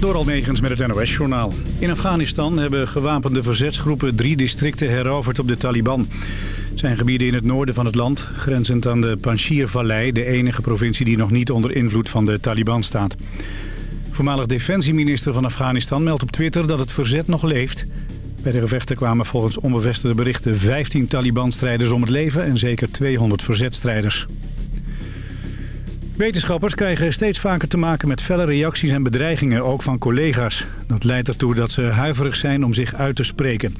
Door Almegens met het NOS-journaal. In Afghanistan hebben gewapende verzetsgroepen drie districten heroverd op de Taliban. Het zijn gebieden in het noorden van het land, grenzend aan de Panjshir-vallei... de enige provincie die nog niet onder invloed van de Taliban staat. Voormalig defensieminister van Afghanistan meldt op Twitter dat het verzet nog leeft. Bij de gevechten kwamen volgens onbevestigde berichten 15 Taliban-strijders om het leven... en zeker 200 verzetstrijders. Wetenschappers krijgen steeds vaker te maken met felle reacties en bedreigingen, ook van collega's. Dat leidt ertoe dat ze huiverig zijn om zich uit te spreken.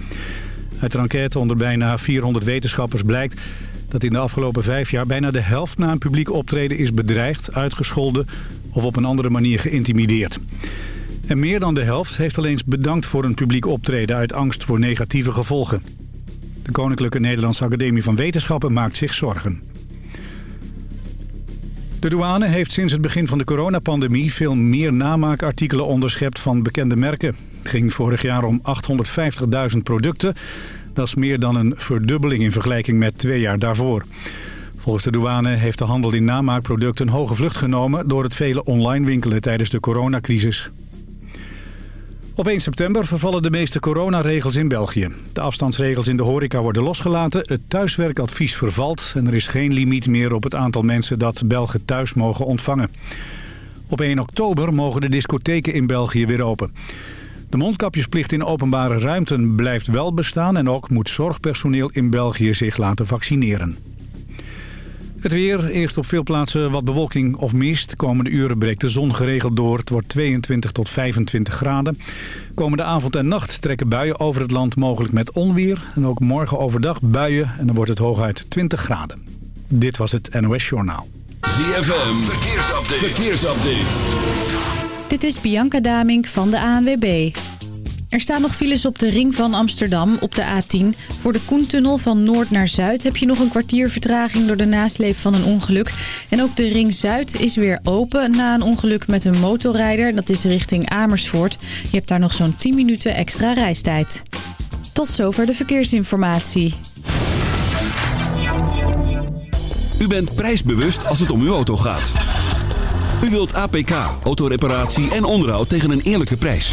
Uit een enquête onder bijna 400 wetenschappers blijkt dat in de afgelopen vijf jaar bijna de helft na een publiek optreden is bedreigd, uitgescholden of op een andere manier geïntimideerd. En meer dan de helft heeft al eens bedankt voor een publiek optreden uit angst voor negatieve gevolgen. De Koninklijke Nederlandse Academie van Wetenschappen maakt zich zorgen. De douane heeft sinds het begin van de coronapandemie veel meer namaakartikelen onderschept van bekende merken. Het ging vorig jaar om 850.000 producten. Dat is meer dan een verdubbeling in vergelijking met twee jaar daarvoor. Volgens de douane heeft de handel in namaakproducten een hoge vlucht genomen... door het vele online winkelen tijdens de coronacrisis. Op 1 september vervallen de meeste coronaregels in België. De afstandsregels in de horeca worden losgelaten, het thuiswerkadvies vervalt... en er is geen limiet meer op het aantal mensen dat Belgen thuis mogen ontvangen. Op 1 oktober mogen de discotheken in België weer open. De mondkapjesplicht in openbare ruimten blijft wel bestaan... en ook moet zorgpersoneel in België zich laten vaccineren. Het weer, eerst op veel plaatsen wat bewolking of mist. Komende uren breekt de zon geregeld door. Het wordt 22 tot 25 graden. Komende avond en nacht trekken buien over het land, mogelijk met onweer. En ook morgen overdag buien en dan wordt het hooguit 20 graden. Dit was het NOS Journaal. ZFM, verkeersupdate. verkeersupdate. Dit is Bianca Damink van de ANWB. Er staan nog files op de ring van Amsterdam op de A10. Voor de Koentunnel van noord naar zuid heb je nog een kwartier vertraging door de nasleep van een ongeluk. En ook de ring zuid is weer open na een ongeluk met een motorrijder. Dat is richting Amersfoort. Je hebt daar nog zo'n 10 minuten extra reistijd. Tot zover de verkeersinformatie. U bent prijsbewust als het om uw auto gaat. U wilt APK, autoreparatie en onderhoud tegen een eerlijke prijs.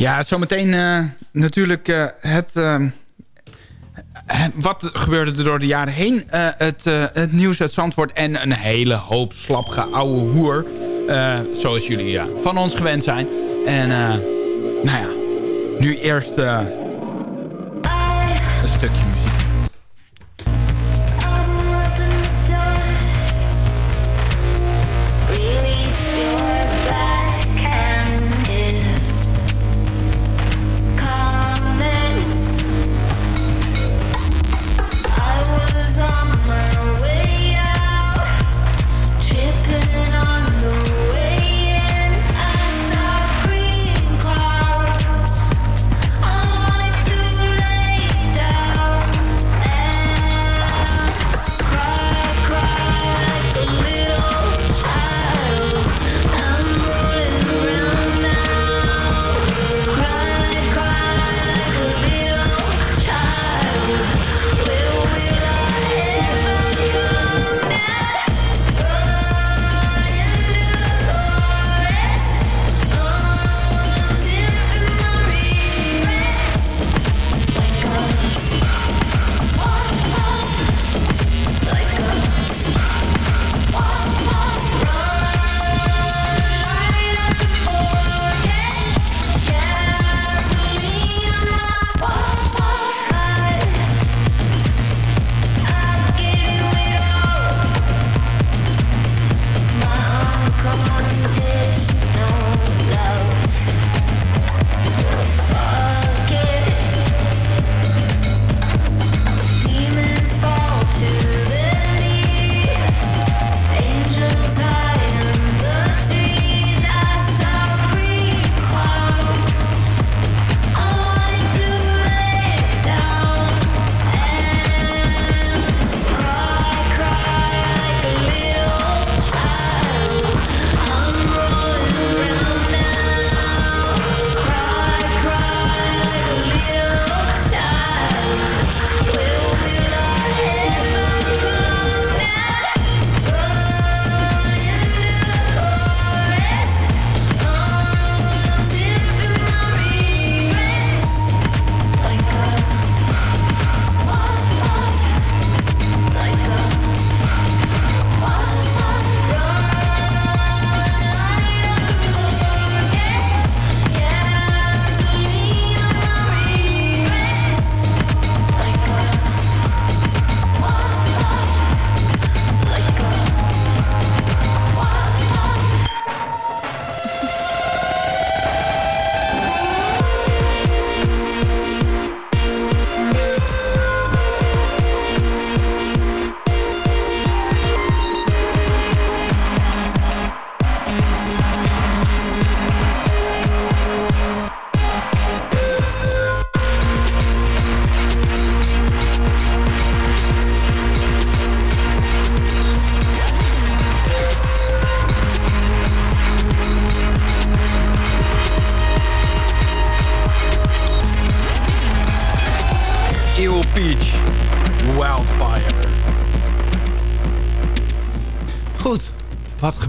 Ja, zometeen uh, natuurlijk uh, het, uh, Wat gebeurde er door de jaren heen? het, het nieuws uit Zandvoort en een hele hoop slapge ouwe hoer. zoals jullie ja, van ons gewend zijn. En nou ja, nu eerst een stukje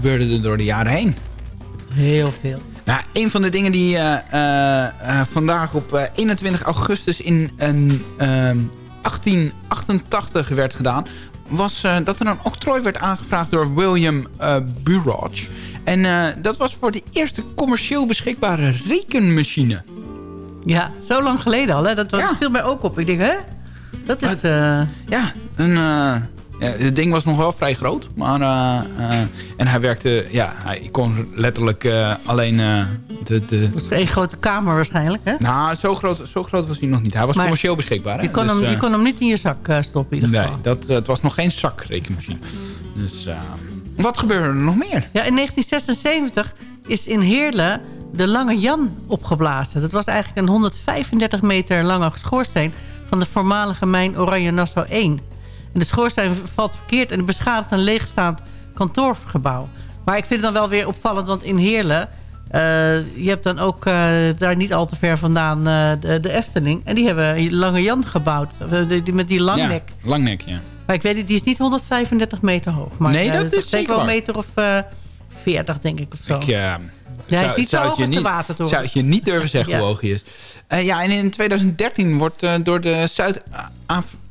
gebeurde er door de jaren heen? Heel veel. Nou, een van de dingen die uh, uh, vandaag op 21 augustus in 1888 werd gedaan... was dat er een octrooi werd aangevraagd door William Burroughs. En dat was voor de eerste commercieel beschikbare rekenmachine. Ja, zo lang geleden al. Hè? Dat ja. viel mij ook op. Ik denk, hè? Dat is... Ja, een het ding was nog wel vrij groot. Maar, uh, uh, en hij werkte... Ja, hij kon letterlijk uh, alleen... de, de... Dat was één grote kamer waarschijnlijk, hè? Nou, zo groot, zo groot was hij nog niet. Hij was commercieel beschikbaar. Hè? Je, kon dus, hem, je kon hem niet in je zak stoppen in ieder geval. Nee, dat, het was nog geen zakrekenmachine. Dus wat gebeurde er nog meer? Ja, in 1976 is in Heerlen de Lange Jan opgeblazen. Dat was eigenlijk een 135 meter lange schoorsteen... van de voormalige mijn Oranje Nassau 1... En de schoorsteen valt verkeerd en beschadigt een leegstaand kantoorgebouw. Maar ik vind het dan wel weer opvallend, want in Heerlen... Uh, je hebt dan ook uh, daar niet al te ver vandaan uh, de, de, Efteling. En die hebben Lange Jan gebouwd. Die, met die langnek. Ja, langnek, ja. Maar ik weet niet, die is niet 135 meter hoog. Maar, nee, dat is zeker wel een meter of 40, denk ik. Of zo. Ik, ja, hij is niet zo hoog als de watertoren. Zou je niet durven zeggen hoe hoog hij is. ja, en in 2013 wordt door de Zuid-Afrika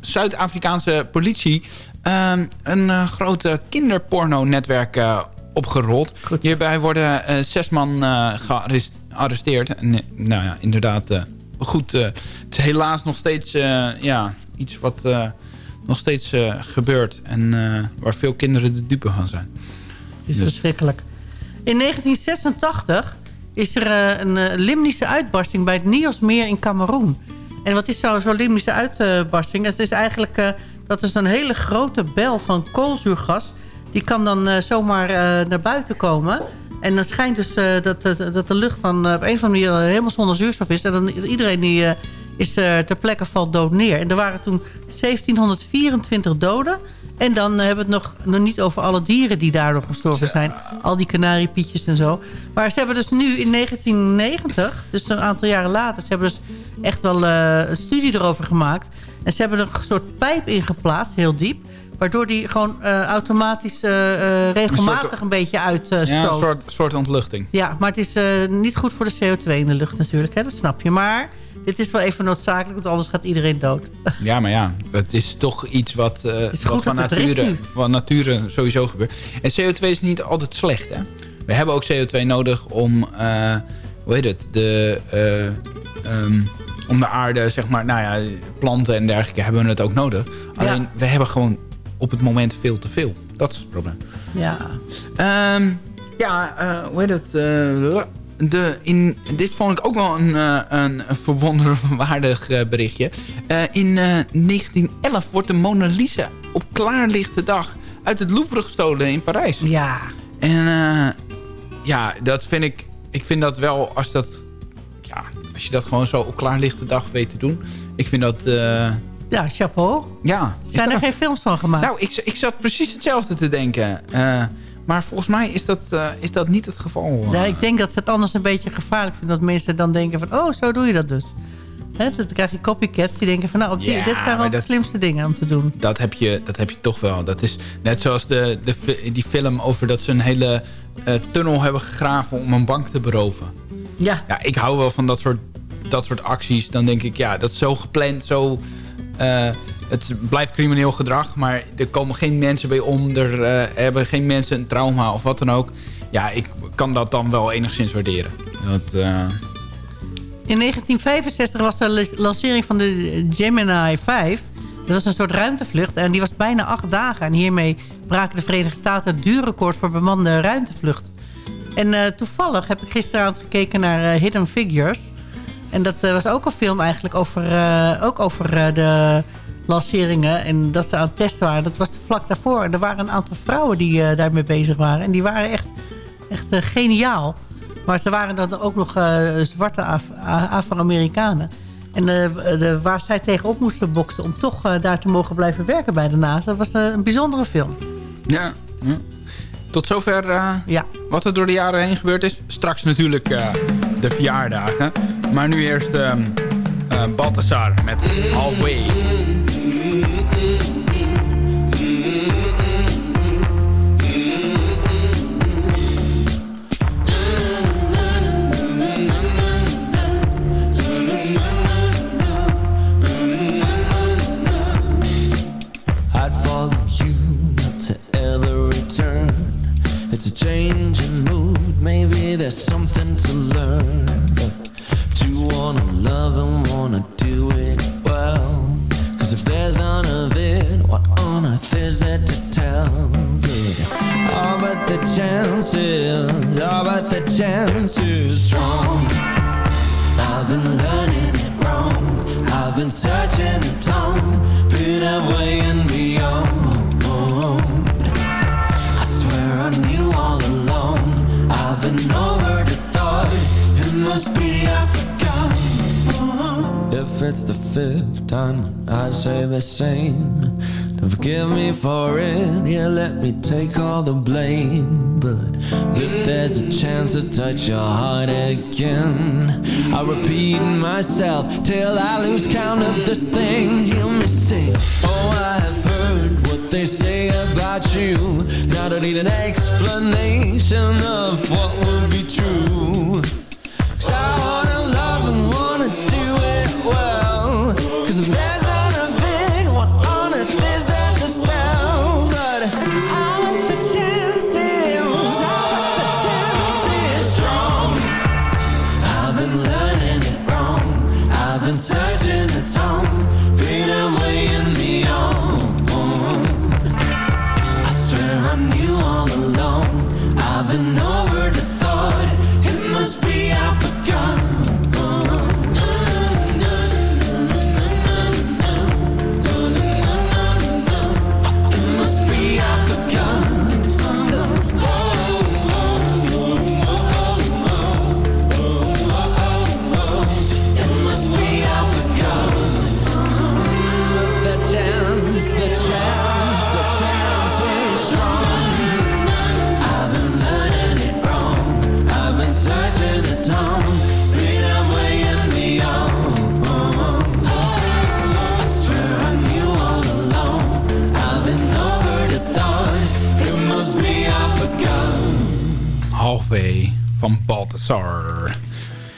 Zuid-Afrikaanse politie um, een uh, grote kinderporno-netwerk uh, opgerold. Hierbij worden uh, zes man gearresteerd. En, nou ja, inderdaad, goed. het is helaas nog steeds ja, iets wat nog steeds gebeurt. En waar veel kinderen de dupe van zijn. Het is dus. verschrikkelijk. In 1986 is er een limnische uitbarsting bij het Niosmeer in Cameroen. En wat is zo'n zo limbische uitbarsting? Het is eigenlijk uh, dat is een hele grote bel van koolzuurgas. Die kan dan uh, zomaar uh, naar buiten komen. En dan schijnt dus dat, dat de lucht dan op een of andere manier helemaal zonder zuurstof is. En dan iedereen die is ter plekke valt dood neer. En er waren toen 1724 doden. En dan hebben we het nog, nog niet over alle dieren die daardoor gestorven zijn. Al die kanariepietjes en zo. Maar ze hebben dus nu in 1990, dus een aantal jaren later... ze hebben dus echt wel uh, een studie erover gemaakt. En ze hebben er een soort pijp in geplaatst, heel diep. Waardoor die gewoon uh, automatisch uh, regelmatig een, een, beetje uitstoot. ja, een soort, soort ontluchting. Ja, maar het is niet goed voor de CO2 in de lucht natuurlijk. Hè? Dat snap je. Maar dit is wel even noodzakelijk, want anders gaat iedereen dood. Ja, maar ja, het is toch iets wat, uh, wat van, nature, van nature sowieso gebeurt. En CO2 is niet altijd slecht, hè? We hebben ook CO2 nodig om, uh, hoe heet het, de, uh, um, om de aarde, zeg maar, nou ja, planten en dergelijke hebben we het ook nodig. Alleen, ja. we hebben gewoon op het moment veel te veel. Dat is het probleem. Ja. Um, ja, hoe heet het? De, in, dit vond ik ook wel een, uh, een verwonderwaardig uh, berichtje. Uh, in 1911 wordt de Mona Lisa op klaarlichte dag uit het Louvre gestolen in Parijs. Ja. En ja, dat vind ik... Ik vind dat wel, als dat... Ja, als je dat gewoon zo op klaarlichte dag weet te doen. Ik vind dat... ja, chapeau. Ja. Zijn er geen films van gemaakt? Nou, ik, ik zat precies hetzelfde te denken. Maar volgens mij is dat, uh, is dat niet het geval. Ja, ik denk dat ze het anders een beetje gevaarlijk vinden. Dat mensen dan denken van, oh, zo doe je dat dus. He, dan krijg je copycats die denken van, nou, ja, dit zijn wel de slimste dingen om te doen. Dat heb je, dat heb je toch wel. Dat is net zoals de, de, die film over dat ze een hele uh, tunnel hebben gegraven om een bank te beroven. Ja. Ja, ik hou wel van dat soort, dat soort acties. Dan denk ik, ja, dat is zo gepland, zo... Uh, het blijft crimineel gedrag, maar er komen geen mensen bij om. Er uh, hebben geen mensen een trauma of wat dan ook. Ja, ik kan dat dan wel enigszins waarderen. Dat, uh... In 1965 was de lancering van de Gemini 5. Dat was een soort ruimtevlucht en die was bijna acht dagen. En hiermee braken de Verenigde Staten het duurrecord voor bemande ruimtevlucht. En uh, toevallig heb ik gisteravond gekeken naar Hidden Figures. En dat was ook een film eigenlijk over, ook over de lanceringen en dat ze aan het testen waren. Dat was vlak daarvoor. En er waren een aantal vrouwen die uh, daarmee bezig waren. En die waren echt, echt uh, geniaal. Maar er waren dan ook nog uh, zwarte Af Afro-Amerikanen. En de, waar zij tegenop moesten boksen om toch daar te mogen blijven werken bij de NASA. Dat was een bijzondere film. Ja, ja. Tot zover ja. wat er door de jaren heen gebeurd is. Straks natuurlijk de verjaardagen. Maar nu eerst Balthasar met Halfway. Chances, oh, but the chances strong. I've been learning it wrong. I've been searching a ton, been away and beyond. I swear I knew all along. I've been over the thought. It must be I forgot. If it's the fifth time I say the same, forgive me for it. Yeah, let me take all the blame. But if there's a chance to touch your heart again, I'll repeat myself till I lose count of this thing. Hear me sing. Oh, I've heard what they say about you. Now I don't need an explanation of what will be true. Cause I wanna love and wanna do it well. Cause if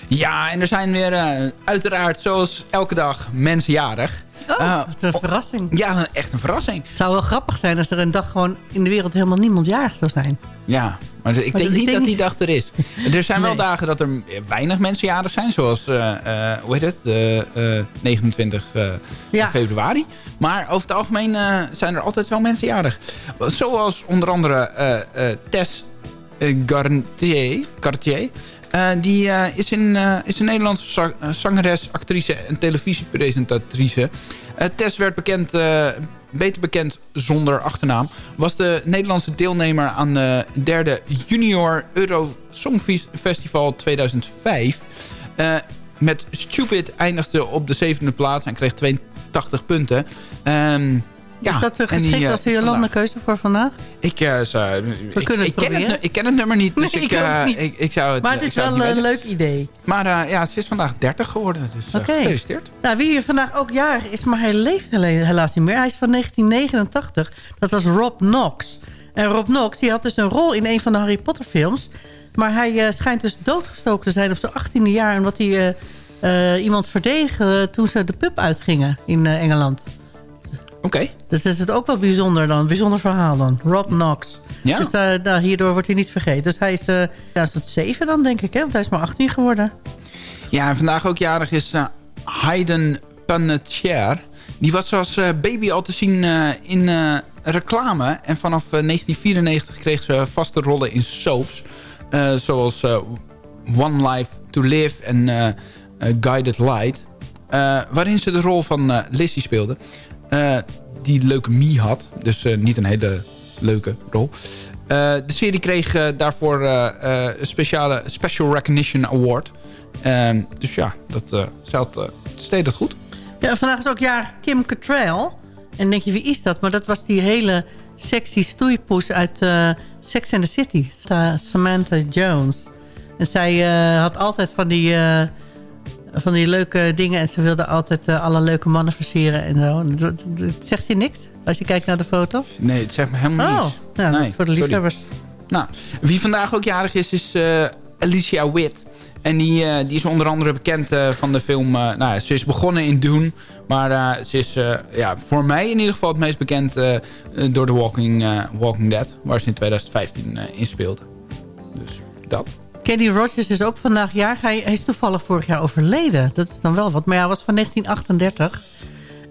Ja, en er zijn weer eh, uiteraard zoals elke dag mensen jarig. Oh, Eh, wat een verrassing. ja, echt een verrassing. Het zou wel grappig zijn als er een dag gewoon in de wereld helemaal niemand jarig zou zijn. Ja, maar ik Maar denk niet denk dat die dag er is. Er zijn wel dagen dat er weinig mensen jarig zijn. Zoals, eh, hoe heet het, eh, eh, 29 eh, Ja. februari. Maar over het algemeen zijn er altijd wel mensen jarig. Zoals onder andere Tess Gartier. Cartier. Eh, die eh, is, in, eh, is een Nederlandse za- zangeres, actrice en televisiepresentatrice. Tess werd bekend, beter bekend zonder achternaam. Was de Nederlandse deelnemer aan de derde Junior Euro Songfestival 2005. Eh, met Stupid eindigde op de zevende plaats en kreeg 82 punten. Ehm, ja, is dat eh, die, geschikt eh, als de Jolanda-keuze voor vandaag? ik, eh, zou, ik, kunnen ik, ken het, ik ken het nummer niet, dus Nee, ik, niet. ik, ik zou het Maar het is wel een leuk idee. Maar ja, ze is vandaag 30 geworden, dus gefeliciteerd. Nou, wie hier vandaag ook jarig is, maar hij leeft helaas niet meer. Hij is van 1989. Dat was Rob Knox. En Rob Knox die had dus een rol in een van de Harry Potter films. Maar hij schijnt dus doodgestoken te zijn op zijn 18e jaar... omdat hij iemand verdedigde toen ze de pub uitgingen in Engeland. Dus is het ook wel bijzonder dan. Bijzonder verhaal dan. Rob Knox. ja. Dus eh, nou, hierdoor wordt hij niet vergeten. Dus hij is, eh ja, is het 7 dan, denk ik. Hè? Want hij is maar 18 geworden. ja, en vandaag ook jarig is eh, Hayden Panettiere. Die was als eh, baby al te zien eh, in eh, reclame. En vanaf eh, 1994 kreeg ze vaste rollen in soaps. eh, zoals eh, One Life to Live en eh, eh, Guided Light. eh, waarin ze de rol van eh, Lizzie speelde. Eh, die leukemie had. Dus eh, niet een hele leuke rol. Eh, de serie kreeg daarvoor een speciale Special Recognition Award. Ehm, dus ja, dat uh, steed dat goed. Ja, vandaag is ook jaar Kim Cattrall. En denk je, wie is dat? Maar dat was die hele sexy stoeipoes uit Sex and the City. Samantha Jones. En zij had altijd van die, van die leuke dingen. En ze wilde altijd uh, alle leuke mannen versieren en zo. Dat, zegt je niks als je kijkt naar de foto? Nee, het zegt me helemaal oh, niks. Nou, nee, voor de liefhebbers. Sorry. Nou, wie vandaag ook jarig is, is uh, Alicia Witt. En die, uh, die is onder andere bekend uh, van de film... nou, ze is begonnen in Dune. Maar ze is ja, voor mij in ieder geval het meest bekend door The Walking, Walking Dead. Waar ze in 2015 in speelde. Dus. dat. Kenny Rogers is ook vandaag jaar. Hij, hij is toevallig vorig jaar overleden. Dat is dan wel wat. Maar hij was van 1938.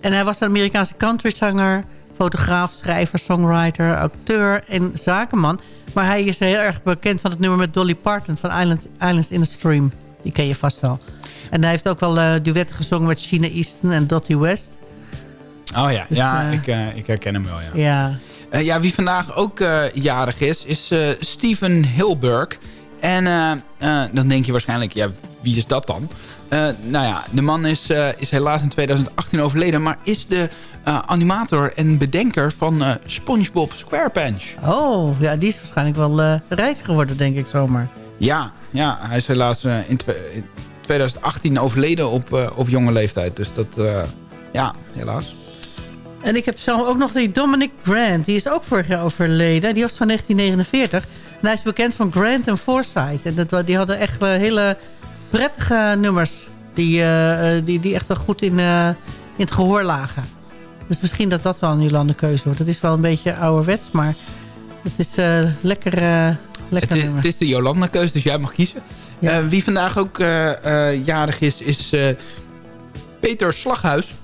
En hij was een Amerikaanse countryzanger, fotograaf, schrijver, songwriter, acteur en zakenman. Maar hij is heel erg bekend van het nummer met Dolly Parton van Islands, Islands in the Stream. Die ken je vast wel. En hij heeft ook wel eh, duetten gezongen met Sheena Easton en Dottie West. Oh ja, Dus, ja eh, ik, eh, ik herken hem wel, ja. Ja. Ja, wie vandaag ook jarig is, is Steven Hilberg. En eh, eh, dan denk je waarschijnlijk, ja, wie is dat dan? Eh, nou ja, de man is, is helaas in 2018 overleden... maar is de animator en bedenker van SpongeBob SquarePants. Oh, ja, die is waarschijnlijk wel rijk geworden, denk ik zomaar. Ja, ja hij is helaas in, in 2018 overleden op, op jonge leeftijd. Dus dat, ja, helaas. En ik heb zo ook nog die Dominic Grant. Die is ook vorig jaar overleden. Die was van 1949. Hij is bekend van Grant en Forsyth. En dat, die hadden echt eh, hele prettige nummers. Die, eh, eh, die, die echt wel goed in, in het gehoor lagen. Dus misschien dat dat wel een Jolande keuze wordt. Het is wel een beetje ouderwets, maar het is eh, lekker, eh lekker Het is, nummer. het is de Jolanda-keus, dus jij mag kiezen. Ja. Wie vandaag ook jarig is, is Peter Slaghuis.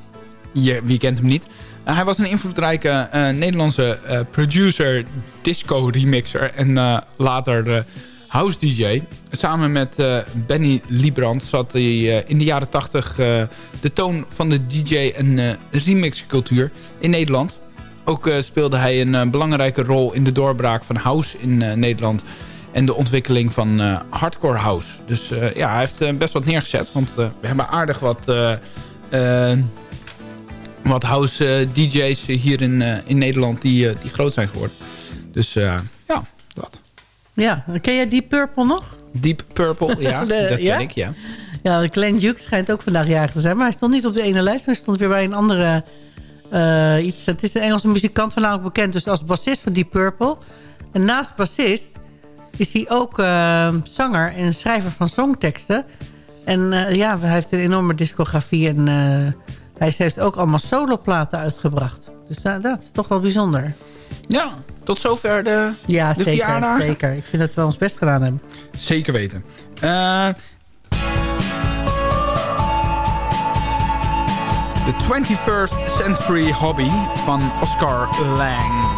Je, wie kent hem niet? Eh, hij was een invloedrijke eh, Nederlandse eh, producer, disco-remixer en later house DJ. Samen met Benny Liebrand zat hij in de jaren 80 eh, de toon van de DJ- en remixcultuur in Nederland. Ook speelde hij een belangrijke rol in de doorbraak van house in Nederland. En de ontwikkeling van hardcore house. Dus ja, hij heeft best wat neergezet. Want we hebben aardig wat, wat house eh, DJ's hier in, eh, in Nederland die, eh, die groot zijn geworden. Dus ja, dat. Ja, ken jij Deep Purple nog? Deep Purple, ja, De- dat ken ja? ik, ja. Ja, Glenn Duke schijnt ook vandaag jarig te zijn. Maar hij stond niet op de ene lijst, maar hij stond weer bij een andere iets. Het is een Engelse muzikant, voornamelijk bekend dus als bassist van Deep Purple. En naast bassist is hij ook eh, zanger en schrijver van songteksten. En ja, hij heeft een enorme discografie en hij heeft ook allemaal soloplaten uitgebracht. Dus dat is toch wel bijzonder. Ja, tot zover de, Ja, de zeker, verjaardagen. zeker. Ik vind dat we ons best gedaan hebben. Zeker weten. Eh, The 21st Century Hobby van Oscar Lang.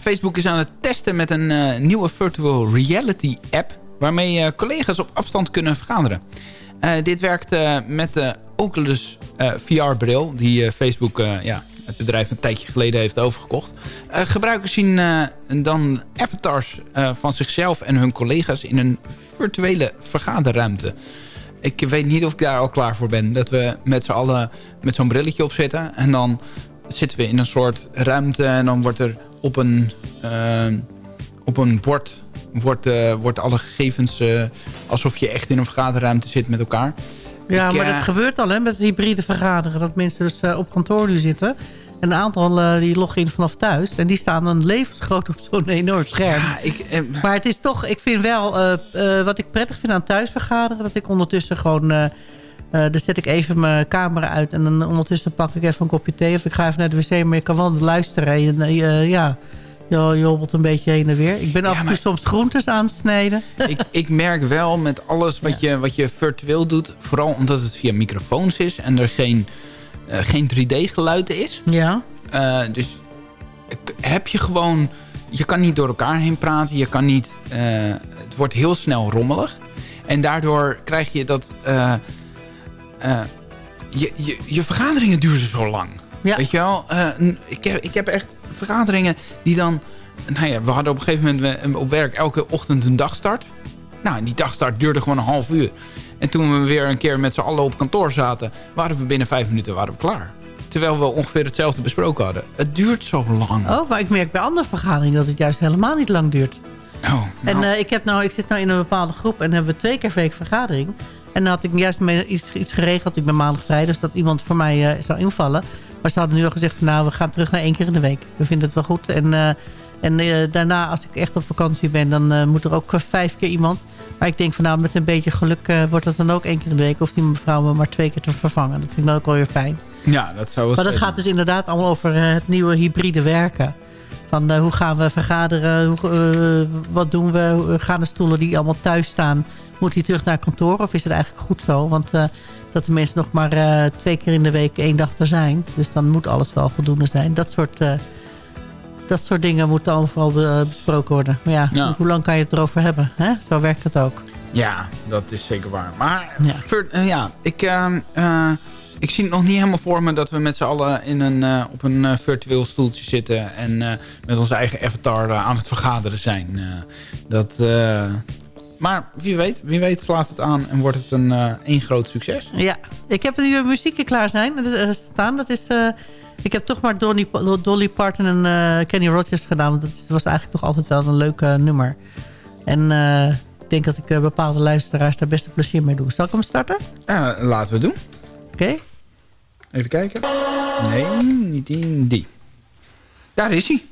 Facebook is aan het testen met een uh, nieuwe virtual reality app... waarmee uh, collega's op afstand kunnen vergaderen. Uh, dit werkt met de Oculus VR-bril... die Facebook, ja, het bedrijf een tijdje geleden heeft overgekocht. gebruikers zien dan avatars van zichzelf en hun collega's... in een virtuele vergaderruimte. Ik weet niet of ik daar al klaar voor ben. Dat we met z'n allen met zo'n brilletje op zitten... en dan zitten we in een soort ruimte... en dan wordt er op een, uh, op een bord wordt, uh, wordt alle gegevens uh, alsof je echt in een vergaderruimte zit met elkaar. Ja, Ik, maar dat gebeurt al hè, met hybride vergaderen. Dat mensen dus op kantoor nu zitten. Een aantal die loggen in vanaf thuis. En die staan dan levensgroot op zo'n enorm scherm. Ja, ik, eh, maar het is toch, ik vind wel, uh, uh, wat ik prettig vind aan thuisvergaderen... dat ik ondertussen gewoon uh, dan zet ik even mijn camera uit en dan ondertussen pak ik even een kopje thee. Of ik ga even naar de wc, maar je kan wel luisteren. En, uh, ja, je, je hobbelt een beetje heen en weer. Ik ben af en toe soms groentes aan het snijden. Ik, ik merk wel met alles wat, je, wat je virtueel doet... vooral omdat het via microfoons is en er geen, uh, geen 3D-geluid is. Ja. dus heb je gewoon... Je kan niet door elkaar heen praten. Je kan niet... het wordt heel snel rommelig. En daardoor krijg je dat uh, je, je, je, vergaderingen duren zo lang. Weet je wel? Uh, ik, heb, ik heb echt vergaderingen die dan... Nou ja, we hadden op een gegeven moment op werk elke ochtend een dagstart. Nou, en die dagstart duurde gewoon een half uur. En toen we weer een keer met z'n allen op kantoor zaten... waren we binnen vijf minuten waren we klaar. Terwijl we ongeveer hetzelfde besproken hadden. Het duurt zo lang. Oh, maar ik merk bij andere vergaderingen dat het juist helemaal niet lang duurt. Oh, nou. En uh, ik, heb nou, ik zit nou in een bepaalde groep en hebben we twee keer week vergadering. En dan had ik juist iets, iets geregeld. Ik ben maandag vrij, dus dat iemand voor mij uh, zou invallen. Maar ze hadden nu al gezegd van nou, we gaan terug naar één keer in de week. We vinden het wel goed. En, uh, en uh, daarna, als ik echt op vakantie ben, dan moet er ook vijf keer iemand. Maar ik denk van nou, met een beetje geluk wordt dat dan ook één keer in de week. Of die mevrouw me maar twee keer te vervangen. Dat vind ik ook wel weer fijn. Ja, dat zou wel Maar dat gaat dus inderdaad allemaal over het nieuwe hybride werken. Van hoe gaan we vergaderen, hoe, wat doen we, gaan de stoelen die allemaal thuis staan moet hij terug naar kantoor? Of is het eigenlijk goed zo? Want uh, dat de mensen nog maar uh, twee keer in de week één dag er zijn. Dus dan moet alles wel voldoende zijn. Dat soort, uh, dat soort dingen moeten overal besproken worden. Maar ja, ja, hoe lang kan je het erover hebben? Hè? Zo werkt het ook. Ja, dat is zeker waar. Maar ja, ja ik, ehm, ik zie het nog niet helemaal voor me dat we met z'n allen in een, op een virtueel stoeltje zitten... en met onze eigen avatar aan het vergaderen zijn. dat, maar wie weet, wie weet slaat het aan en wordt het een één groot succes. Ja, ik heb nu muziekje klaar zijn, is, staan. Dat is, uh, ik heb toch maar Dolly, Dolly Parton en Kenny Rogers gedaan. Want dat was eigenlijk toch altijd wel een leuk nummer. En ik denk dat ik bepaalde luisteraars daar best een plezier mee doe. Zal ik hem starten? laten we doen. Oké. Even kijken. Nee, niet die, die. Daar is hij.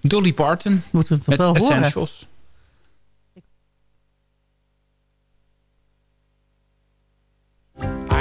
Dolly Parton. Moeten we het wel Essentials.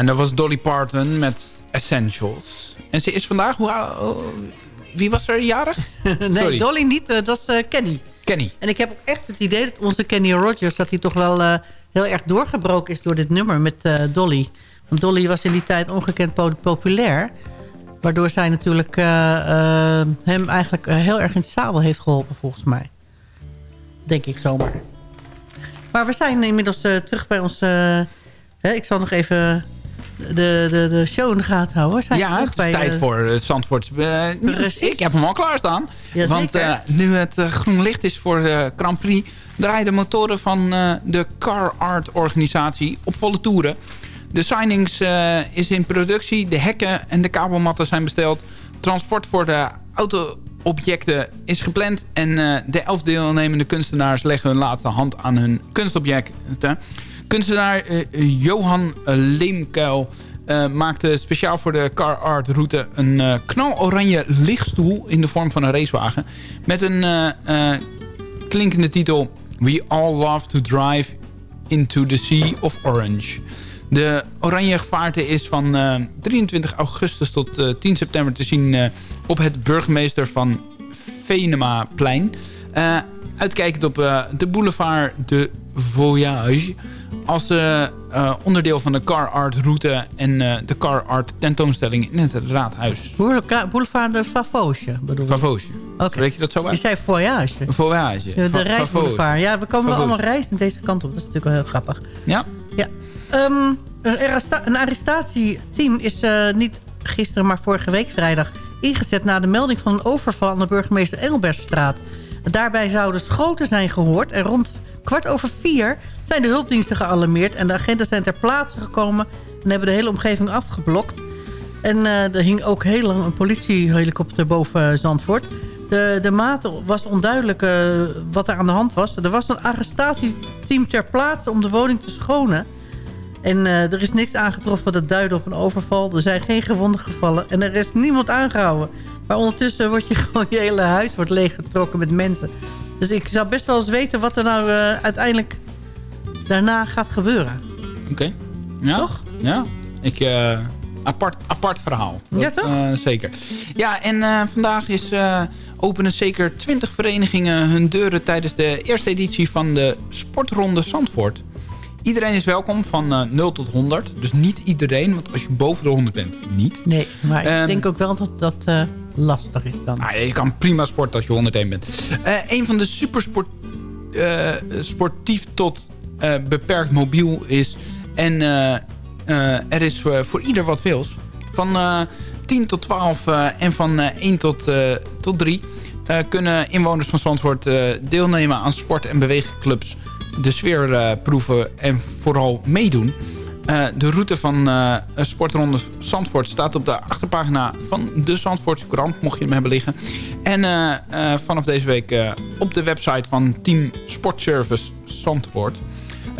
en dat was Dolly Parton met Essentials. En ze is vandaag... Hoe, oh, wie was er jarig? nee, Sorry. Dolly niet, eh, dat is eh, Kenny. Kenny. En ik heb ook echt het idee dat onze Kenny Rogers... dat hij toch wel eh, heel erg doorgebroken is door dit nummer met Dolly. Want Dolly was in die tijd ongekend po- populair. Waardoor zij natuurlijk hem eigenlijk heel erg in het zadel heeft geholpen volgens mij. Denk ik zomaar. Maar we zijn inmiddels terug bij ons... hè, ik zal nog even de, de, de show in de gaten houden. Zijn Ja, het is tijd eh, voor het Zandvoorts eh, nieuws. Precies. Ik heb hem al klaarstaan. Ja, Want eh, nu het eh, groen licht is voor de Grand Prix... draaien de motoren van eh, de Car Art organisatie op volle toeren. De signings eh, is in productie. De hekken en de kabelmatten zijn besteld. Transport voor de auto-objecten is gepland. En eh, de elf deelnemende kunstenaars leggen hun laatste hand aan hun kunstobjecten. Kunstenaar eh, eh, Johan eh, Leemkuil maakte speciaal voor de Car Art route een knaloranje lichtstoel in de vorm van een racewagen. Met een klinkende titel We All Love to Drive into the Sea of Orange. De oranje gevaarte is van eh, 23 augustus tot eh, 10 september te zien op het burgemeester van Venemaplein. Uitkijkend op de boulevard de Voyage. Als eh, eh, onderdeel van de Car Art route en eh, de Car Art tentoonstelling in het raadhuis. Boulevard de Favosje, bedoel ik. Favosje. Oké. Spreek je dat zo Je uit? zei voyage. Voyage. Va- de reisboulevard. Ja, we komen wel allemaal reizen deze kant op. Dat is natuurlijk wel heel grappig. Ja? Ja. Ehm, een, arresta- een arrestatieteam is niet gisteren, maar vorige week vrijdag... ingezet na de melding van een overval aan de burgemeester Engelbertstraat. Daarbij zouden schoten zijn gehoord. En rond kwart over vier zijn de hulpdiensten gealarmeerd... en de agenten zijn ter plaatse gekomen... en hebben de hele omgeving afgeblokt. En eh, er hing ook heel lang een politiehelikopter boven Zandvoort. De, de mate was onduidelijk eh, wat er aan de hand was. Er was een arrestatieteam ter plaatse om de woning te schonen. En eh, er is niks aangetroffen dat duidde op een overval. Er zijn geen gewonden gevallen. En er is niemand aangehouden. Maar ondertussen wordt je gewoon je hele huis wordt leeggetrokken met mensen. Dus ik zou best wel eens weten wat er nou eh, uiteindelijk daarna gaat gebeuren. Oké. Ja? Toch? Ja. Ik, eh, apart, apart verhaal. Ja, toch? eh, zeker. Ja, en vandaag is, openen zeker 20 verenigingen hun deuren... tijdens de eerste editie van de Sportronde Zandvoort. Iedereen is welkom van eh 0 tot 100. Dus niet iedereen, want als je boven de 100 bent, niet. Nee, maar Ehm, ik denk ook wel dat dat lastig is dan. Nou, je kan prima sporten als je 101 bent. Eh een van de supersport eh, sportief tot eh, beperkt mobiel is. En er is voor ieder wat wils. Van eh 10 tot 12 eh, en van eh 1 tot, tot 3 eh, kunnen inwoners van Zandvoort deelnemen aan sport- en beweegclubs. De sfeer proeven en vooral meedoen. Eh, de route van eh Sportronde Zandvoort staat op de achterpagina van de Zandvoortse krant, mocht je hem hebben liggen. En eh, vanaf deze week op de website van Team Sportservice Zandvoort.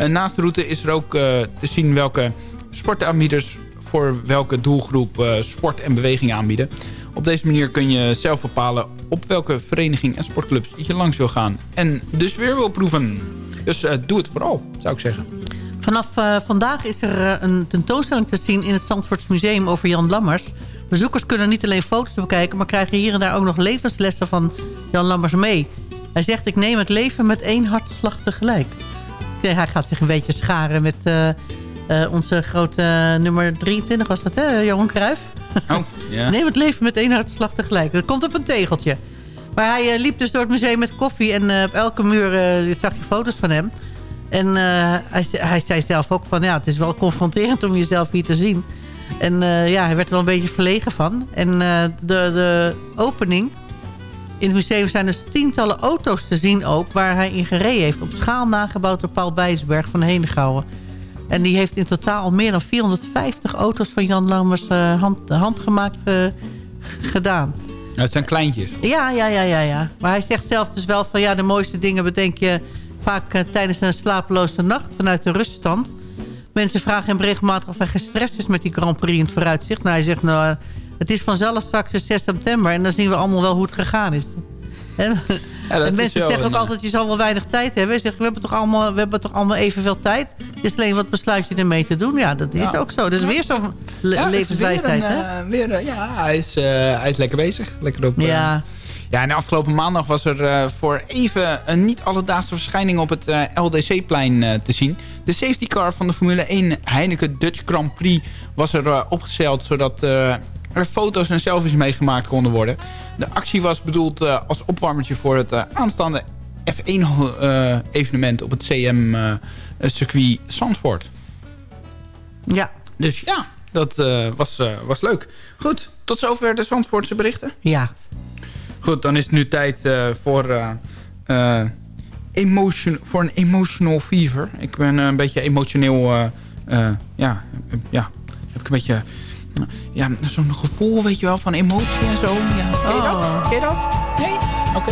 Naast de route is er ook te zien welke sportaanbieders voor welke doelgroep sport en beweging aanbieden. Op deze manier kun je zelf bepalen op welke vereniging en sportclubs je langs wil gaan. En dus weer wil proeven. Dus doe het vooral, zou ik zeggen. Vanaf eh, vandaag is er eh, een tentoonstelling te zien in het Zandvoorts Museum over Jan Lammers. Bezoekers kunnen niet alleen foto's bekijken... maar krijgen hier en daar ook nog levenslessen van Jan Lammers mee. Hij zegt, ik neem het leven met één hartslag tegelijk. Hij gaat zich een beetje scharen met eh, onze grote nummer 23, was dat hè, Johan Cruijff? Oh. Neem het leven met één hartslag tegelijk. Dat komt op een tegeltje. Maar hij liep dus door het museum met koffie. En op elke muur zag je foto's van hem. En eh, hij, hij zei zelf ook van... ja, het is wel confronterend om jezelf hier te zien. En eh, ja, hij werd er wel een beetje verlegen van. En eh, de, de opening... In het museum zijn dus tientallen auto's te zien ook... waar hij in gereden heeft. Op schaal nagebouwd door Paul Bijsberg van Henegouwen. En die heeft in totaal al meer dan 450 auto's van Jan Lammers hand, handgemaakt gedaan. Nou, het zijn kleintjes. Ja, ja, ja, ja, ja. Maar hij zegt zelf dus wel van... ja, de mooiste dingen bedenk je vaak eh, tijdens een slapeloze nacht... vanuit de ruststand. Mensen vragen hem regelmatig of hij gestrest is met die Grand Prix in het vooruitzicht. Nou, hij zegt, nou, eh, het is vanzelf straks de 6 september... en dan zien we allemaal wel hoe het gegaan is. Hè? Ja, en mensen zeggen ook een, altijd, je zal wel weinig tijd hebben. Zegt, we hebben toch allemaal, we hebben toch allemaal evenveel tijd? Het is alleen wat besluit je ermee te doen. Ja, dat is Ja. ook zo. Dat is weer zo'n le- Ja, levenswijsheid, weer een, hè? eh, weer, eh, ja, hij is, hij is lekker bezig. Lekker op, Ja. Ja, en de afgelopen maandag was er eh, voor even een niet-alledaagse verschijning op het eh, LDC-plein eh, te zien. De safety car van de Formule 1 Heineken Dutch Grand Prix was er opgesteld... zodat er foto's en selfies meegemaakt konden worden. De actie was bedoeld als opwarmertje voor het aanstaande F1-evenement op het CM-circuit Zandvoort. Ja. Dus ja, dat was, was leuk. Goed, tot zover de Zandvoortse berichten. Ja. Goed, dan is het nu tijd eh, voor, eh, eh, emotion, voor een emotional fever. Ik ben een beetje emotioneel... ja, ja, heb ik een beetje... ja, zo'n gevoel, weet je wel, van emotie en zo. Ja. Ken je dat? Oh. Ken je dat? Nee? Oké.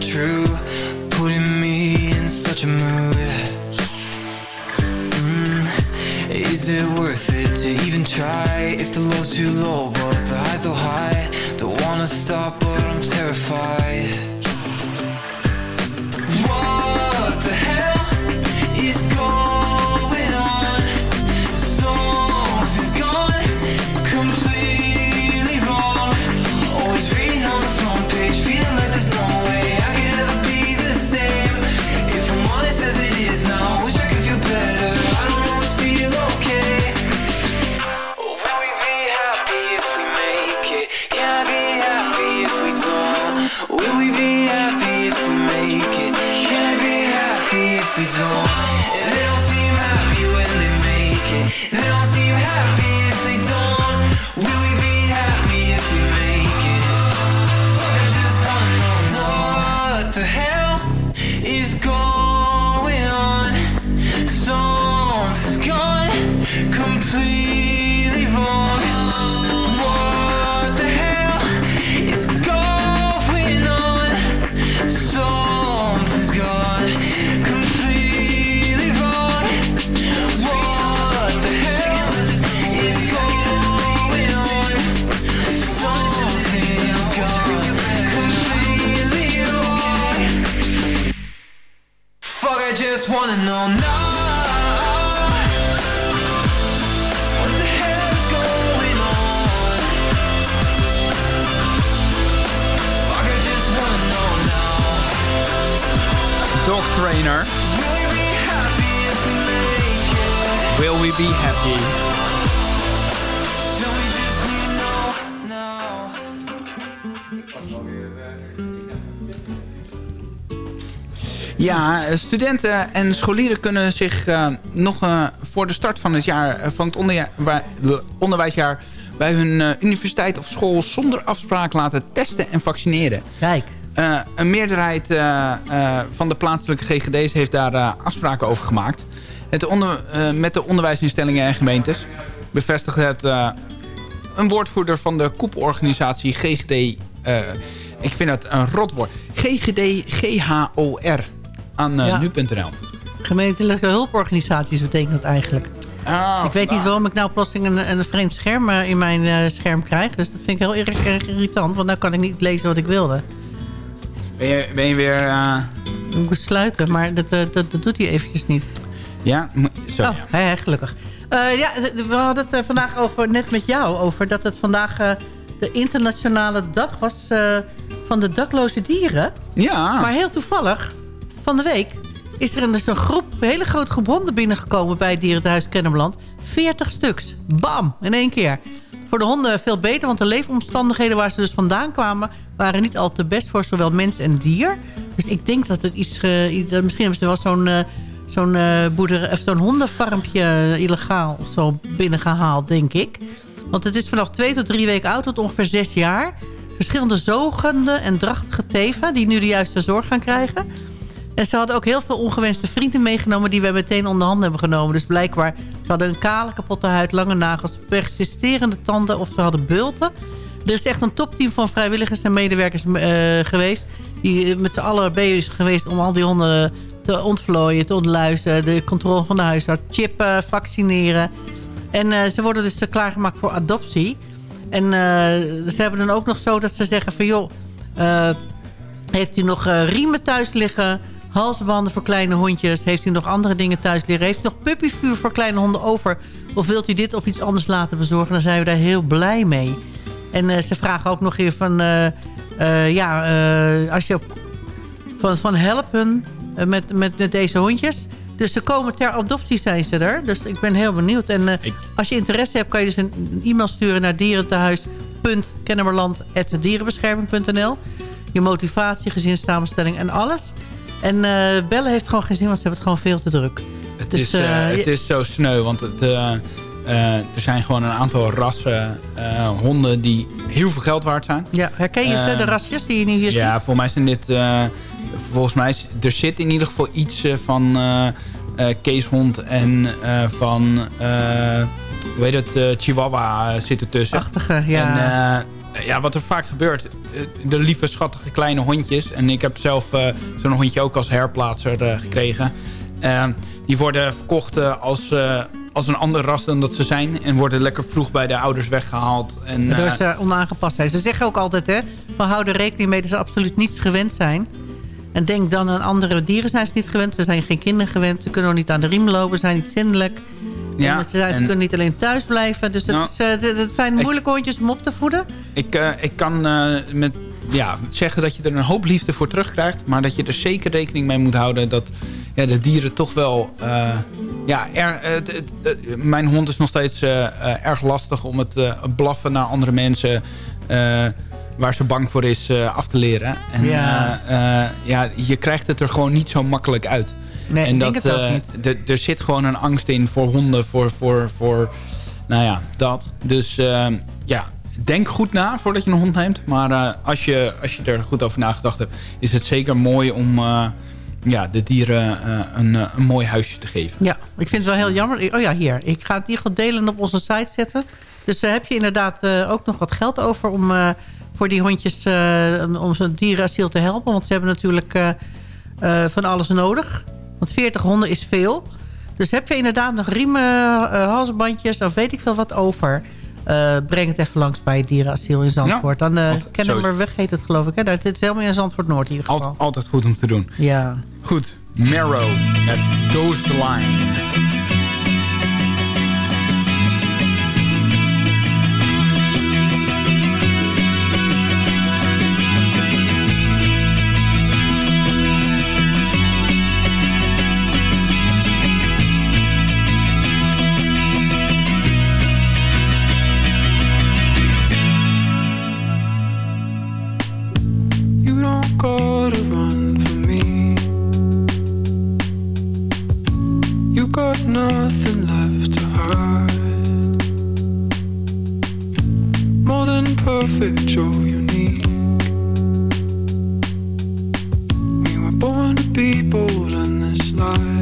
True. Putting me in such a mood. Mm, Is it worth it to even try? If the low's too low, but the high's so high. Don't wanna stop, but I'm terrified. Be happy? So we just need to know now. Ja, eh, studenten en scholieren kunnen zich eh, nog eh, voor de start van het, jaar, van het onderwijsjaar bij hun eh, universiteit of school zonder afspraak laten testen en vaccineren. Kijk. Eh, een meerderheid eh, eh, van de plaatselijke GGD's heeft daar afspraken over gemaakt. Het onder, eh, met de onderwijsinstellingen en gemeentes bevestigt het eh, een woordvoerder van de koepelorganisatie GGD. eh, ik vind het een rotwoord. GGD GHOR aan Ja. nu.nl. Gemeentelijke hulporganisaties betekent dat eigenlijk. Ah, ik weet niet waarom ik nou plotseling een, een vreemd scherm in mijn scherm krijg. Dus dat vind ik heel erg, erg irritant. Want dan kan ik niet lezen wat ik wilde. Ben je, ben je weer... Ik moet sluiten, maar dat, dat, dat doet hij eventjes niet. Ja? Zo, oh, hè, gelukkig. Eh, ja, we hadden het eh, vandaag over, net met jou over... dat het vandaag eh, de internationale dag was van de dakloze dieren. Ja, Maar heel toevallig, van de week... is er een, dus een, groep, een hele grote groep honden binnengekomen... bij het dierentehuis Kennemerland. 40 stuks. Bam, in één keer. Voor de honden veel beter, want de leefomstandigheden... waar ze dus vandaan kwamen... waren niet al te best voor zowel mens en dier. Dus ik denk dat het iets... iets- eh, misschien hebben ze wel zo'n... zo'n eh, boerder, of hondenfarmpje illegaal zo binnengehaald, denk ik. Want het is vanaf twee tot drie weken oud tot ongeveer zes jaar. Verschillende zogende en drachtige teven die nu de juiste zorg gaan krijgen. En ze hadden ook heel veel ongewenste vrienden meegenomen... die we meteen onder handen hebben genomen. Dus blijkbaar, ze hadden een kale, kapotte huid, lange nagels... persisterende tanden of ze hadden bulten. Er is echt een topteam van vrijwilligers en medewerkers eh, geweest... die met z'n allen bezig geweest om al die honden te ontvlooien, te ontluizen... de controle van de huisarts, chippen, vaccineren. En eh, ze worden dus eh, klaargemaakt voor adoptie. En eh, ze hebben dan ook nog zo dat ze zeggen van... joh, eh, heeft u nog eh, riemen thuis liggen? Halsbanden voor kleine hondjes? Heeft u nog andere dingen thuis liggen? Heeft u nog puppyvuur voor kleine honden over? Of wilt u dit of iets anders laten bezorgen? Dan zijn we daar heel blij mee. En eh, ze vragen ook nog even van... eh, eh, ja, eh, als je van, van helpen eh, met, met, met deze hondjes... Dus ze komen ter adoptie, zijn ze er. Dus ik ben heel benieuwd. En eh, Ik- als je interesse hebt, kan je dus een, e-mail sturen naar dierentehuis.kennemerland.dierenbescherming.nl. Je motivatie, gezinssamenstelling en alles. En eh Belle heeft gewoon gezien, want ze hebben het gewoon veel te druk. Het, Dus, is, eh, eh, het is zo sneu, want het, eh, eh, er zijn gewoon een aantal rassen eh, honden die heel veel geld waard zijn. Ja, herken je ze, Eh, de rasjes die je nu hier Ja, volgens mij zijn dit... volgens mij er zit in ieder geval iets eh, van eh eh, keeshond en van... hoe heet het? Chihuahua zit ertussen. Achtige, ja. En ja, wat er vaak gebeurt, de lieve schattige kleine hondjes. En ik heb zelf zo'n hondje ook als herplaatser gekregen. Die worden verkocht als, als een ander ras dan dat ze zijn. En worden lekker vroeg bij de ouders weggehaald. En, eh, ze onaangepast zijn. Ze zeggen ook altijd, hè, van hou er rekening mee dat ze absoluut niets gewend zijn. En denk dan aan andere dieren zijn ze niet gewend. Ze zijn geen kinderen gewend. Ze kunnen ook niet aan de riem lopen. Ze zijn niet zindelijk. Ja, en ze, zijn, ze en- kunnen niet alleen thuis blijven. Dus dat, Nou, is, eh, dat- zijn moeilijke hondjes om op te voeden. Ik, eh, ik kan eh, met, ja, zeggen dat je er een hoop liefde voor terugkrijgt. Maar dat je er zeker rekening mee moet houden dat ja, de dieren toch wel... ja, er, mijn hond is nog steeds erg lastig om het blaffen naar andere mensen... eh, waar ze bang voor is eh, af te leren. En Ja. ja. ja, je krijgt het er gewoon niet zo makkelijk uit. Nee, en ik denk dat, het ook eh, niet. er zit gewoon een angst in voor honden, voor, voor, voor nou ja, dat. Dus eh, ja, denk goed na voordat je een hond neemt. Maar eh, als, je, als je er goed over nagedacht hebt, is het zeker mooi om eh, ja, de dieren eh, een, eh, een mooi huisje te geven. Ja, ik vind het wel heel jammer. Oh ja, hier. Ik ga het in ieder geval delen en op onze site zetten. Dus eh, heb je inderdaad eh, ook nog wat geld over om eh, voor die hondjes, eh, om zo'n dierenasiel te helpen? Want ze hebben natuurlijk eh, eh, van alles nodig. Want 40 honden is veel. Dus heb je inderdaad nog riemen, halsbandjes of weet ik veel wat over... breng het even langs bij het dierenasiel in Zandvoort. Dan zo is- Kennemerweg heet het geloof ik. Hè? Dat is helemaal in Zandvoort Noord in ieder geval. Alt, altijd goed om te doen. Ja. Goed, Marrow met Ghost Line. Nothing left to hide. More than perfect, you're unique. We were born to be bold in this life.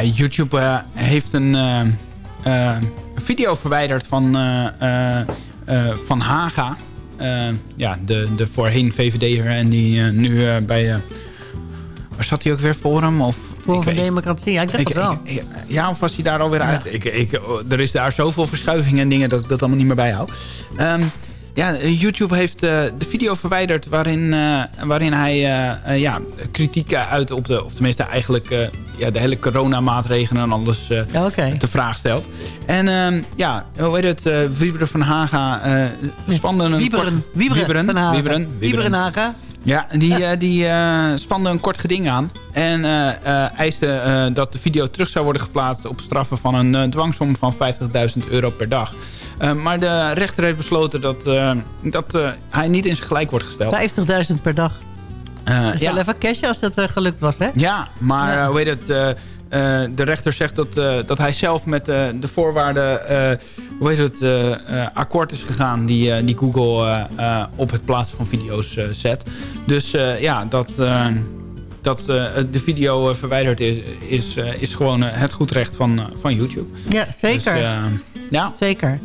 Ja, YouTube eh, heeft een eh, eh, video verwijderd van, van Haga. Ja, de, de voorheen VVD'er en die nu bij... waar zat hij ook weer? Forum? Of, van weet- democratie. Ja, ik denk ik- het wel. ik- ja, of was hij daar alweer uit? Ik, ik, er is daar zoveel verschuivingen en dingen dat ik dat allemaal niet meer bijhoud. Ehm, ja, YouTube heeft eh, de video verwijderd waarin, eh, waarin hij eh, eh, ja, kritiek uit op de... of tenminste eigenlijk eh, ja, de hele coronamaatregelen en alles eh, Ja, Oké. te vraag stelt. En ehm, ja, hoe heet het? eh Wieberen van Haga eh spande een... Wieberen. kort- Wieberen. van Hagen. Wieberen. Wieberen Haga. Ja, die, eh, die eh, spande een kort geding aan. En eh, eh, eiste eh, dat de video terug zou worden geplaatst... op straffen van een eh, dwangsom van 50.000 euro per dag. Eh, maar de rechter heeft besloten dat, eh, dat eh, hij niet in zijn gelijk wordt gesteld. 50.000 per dag. Dat is ja. wel even cash als dat gelukt was, hè? Ja, maar Ja. hoe heet het... de rechter zegt dat, dat hij zelf met de voorwaarden hoe heet het, akkoord is gegaan die, die Google op het plaatsen van video's zet. Dus ja, dat, dat de video verwijderd is, is, is gewoon het goed recht van, van YouTube. Ja, zeker. Dus, ja. Zeker.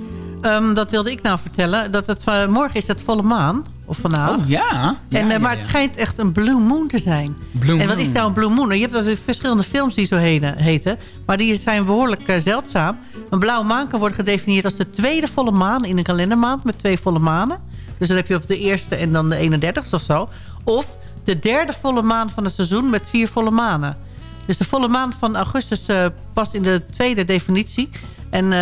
Ehm, dat wilde ik nou vertellen. Dat het, eh, morgen is het volle maan. Of vanavond. Oh ja. Ja, en, eh, maar ja. het schijnt echt een blue moon te zijn. Blue en wat moon. is nou een blue moon? Nou, Je hebt verschillende films die zo heten. Maar die zijn behoorlijk eh, zeldzaam. Een blauwe maan kan worden gedefinieerd als de tweede volle maan in een kalendermaand. Met twee volle manen. Dus dan heb je op de eerste en dan de 31ste of zo. Of de derde volle maan van het seizoen met vier volle manen. Dus de volle maan van augustus past in de tweede definitie. En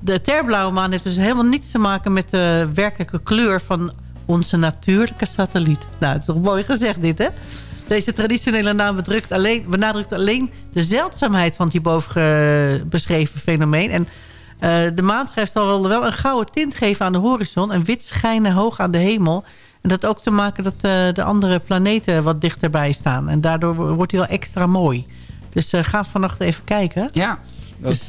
de terblauwe maan heeft dus helemaal niets te maken met de werkelijke kleur van onze natuurlijke satelliet. Nou, het is toch mooi gezegd dit, hè? Deze traditionele naam bedrukt alleen, benadrukt alleen de zeldzaamheid van het hierboven beschreven fenomeen. En eh, de maanschijf zal wel, wel een gouden tint geven aan de horizon... en wit schijnen hoog aan de hemel. En dat ook te maken dat eh, de andere planeten wat dichterbij staan. En daardoor wordt hij wel extra mooi. Dus eh, ga vannacht even kijken. Ja. Dat, Dus,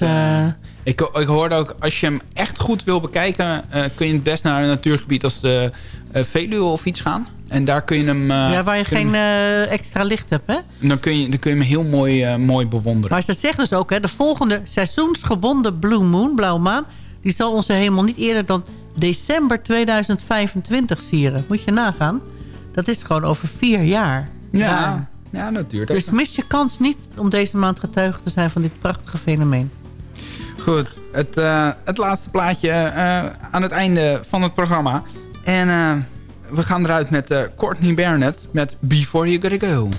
ik, ik hoorde ook, als je hem echt goed wil bekijken... eh, kun je het best naar een natuurgebied als de eh, Veluwe of iets gaan. En daar kun je hem... eh, ja, waar je geen hem- extra licht hebt, hè? dan, kun je, dan kun je hem heel mooi, mooi bewonderen. Maar ze zeggen dus ook, hè, de volgende seizoensgebonden Blue Moon, blauwe maan... die zal onze hemel niet eerder dan december 2025 sieren. Moet je nagaan. Dat is gewoon over vier jaar. Ja, ja, natuurlijk. Dus mis je kans niet om deze maand getuige te zijn van dit prachtige fenomeen. Goed, het, eh, het laatste plaatje eh, aan het einde van het programma. En eh, we gaan eruit met Courtney Barnett met Before You Gotta Go.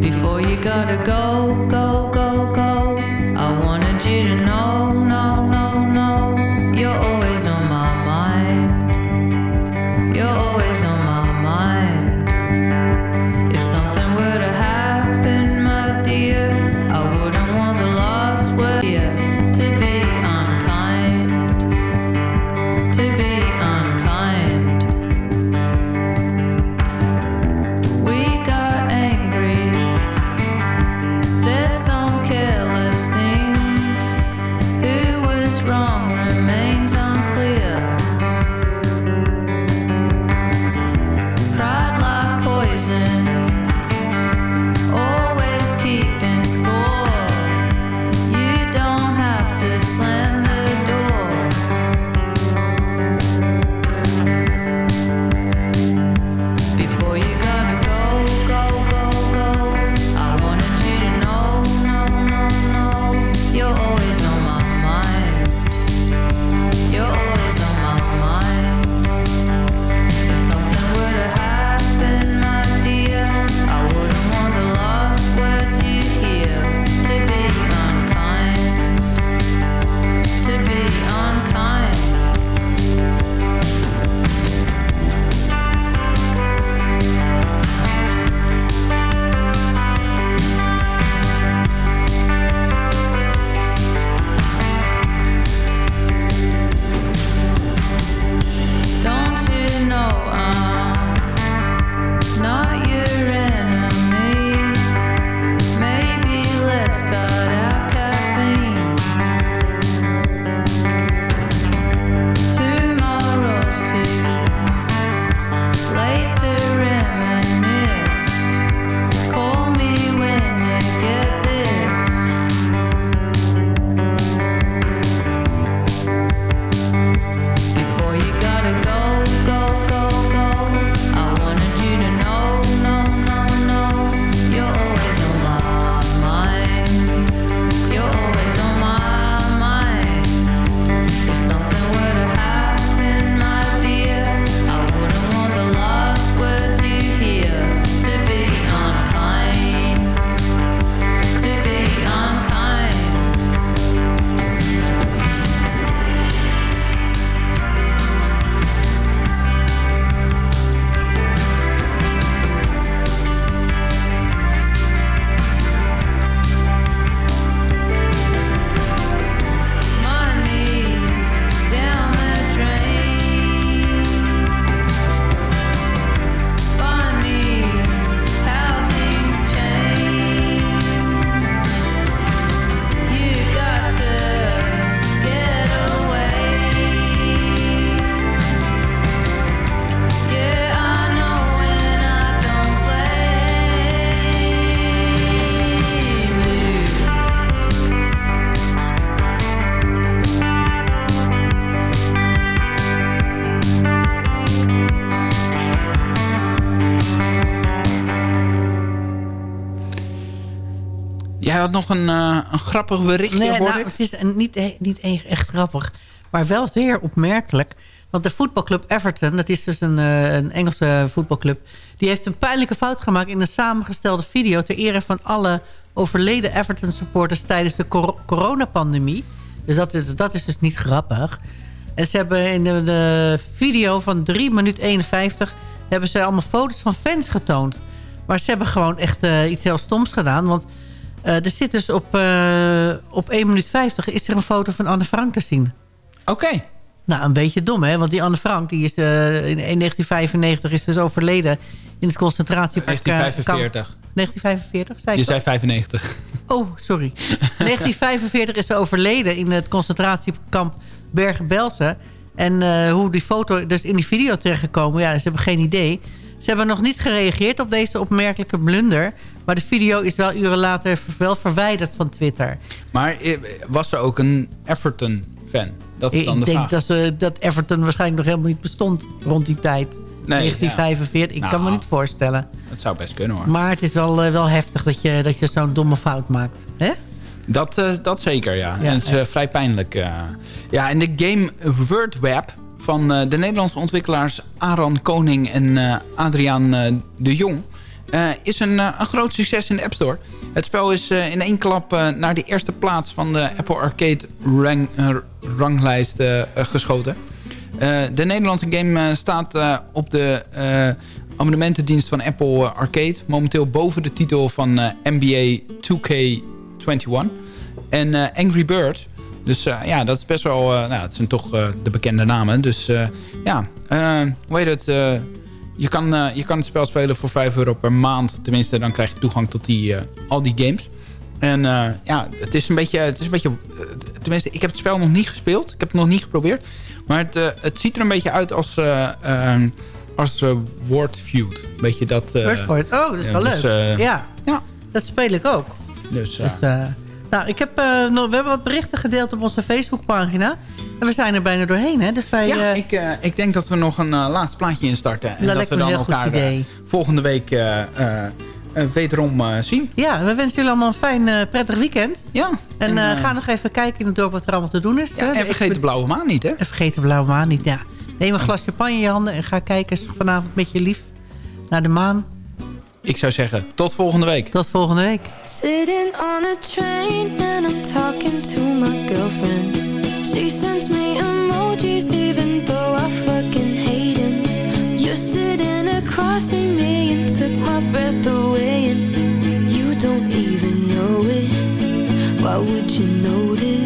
Before you gotta go, go, go, go. I wanted you to know, no, no, no. You're always on my mind. You're always on my mind. Nog een, eh, een grappig berichtje, Nee, hoor nou, ik. het is niet, e- niet echt grappig. Maar wel zeer opmerkelijk. Want de voetbalclub Everton, dat is dus een, eh, een Engelse voetbalclub... die heeft een pijnlijke fout gemaakt in een samengestelde video... ter ere van alle overleden Everton-supporters tijdens de cor- coronapandemie. Dus dat is, dat is dus niet grappig. En ze hebben in de, de video van 3 minuten 51... hebben ze allemaal foto's van fans getoond. Maar ze hebben gewoon echt eh, iets heel stoms gedaan. Want er zit dus op, eh, op 1 minuut 50 is er een foto van Anne Frank te zien. Oké. Nou, een beetje dom, hè? Want die Anne Frank, die is eh, in, in 1995 is dus overleden in het concentratiekamp. 1945. 1945, zei Je zei 95. Oh, sorry. 1945 is ze overleden in het concentratiekamp Bergen-Belsen. En eh, hoe die foto dus in die video terechtgekomen, ja, ze hebben geen idee. Ze hebben nog niet gereageerd op deze opmerkelijke blunder. Maar de video is wel uren later wel verwijderd van Twitter. Maar eh, was ze ook een Everton-fan? Dat is Ik dan de denk vraag. dat, ze, dat Everton waarschijnlijk nog helemaal niet bestond rond die tijd. Nee, 1945, ik kan me Nou. niet voorstellen. Het zou best kunnen hoor. Maar het is wel, eh, wel heftig dat je, dat je zo'n domme fout maakt. hè? Dat, eh, dat zeker, ja. Ja, en het is vrij pijnlijk. Ja, en de game WordWeb van eh, de Nederlandse ontwikkelaars Aran Koning en eh, Adriaan eh, de Jong... is een, groot succes in de App Store. Het spel is in één klap naar de eerste plaats van de Apple Arcade rang, ranglijst geschoten. De Nederlandse game staat op de abonnementendienst van Apple Arcade. Momenteel boven de titel van NBA 2K21 en Angry Birds. Dus eh, ja, dat is best wel... eh, nou, het zijn toch eh, de bekende namen. Dus ja, hoe heet het... je, kan, je kan het spel spelen voor 5 euro per maand. Tenminste, dan krijg je toegang tot die, al die games. En ja, het is een beetje... Het is een beetje tenminste, ik heb het spel nog niet gespeeld. Ik heb het nog niet geprobeerd. Maar het, het ziet er een beetje uit als... eh ehm, als Word Feud. Weet je dat... Wordfeud. Oh, dat is wel dus, leuk. ja. ja. dat speel ik ook. Dus, Dus, nou, ik heb, eh, we hebben wat berichten gedeeld op onze Facebookpagina. En we zijn er bijna doorheen, hè? Dus wij, ja, eh, ik, eh, ik denk dat we nog een laatste plaatje instarten. En Dat we dan elkaar volgende week wederom zien. ja, we wensen jullie allemaal een fijn, prettig weekend. Ja. En, En, ga nog even kijken in het dorp wat er allemaal te doen is. Ja, en vergeet de blauwe maan niet, hè? En vergeet de blauwe maan niet, ja. Neem een glas champagne in je handen en ga kijken vanavond met je lief naar de maan. Ik zou zeggen, tot volgende week. Tot volgende week. Sitting on a train and I'm talking to my girlfriend. She sends me emojis even though I fucking hate him. You're sitting across from me and took my breath away and you don't even know it. Why would you notice?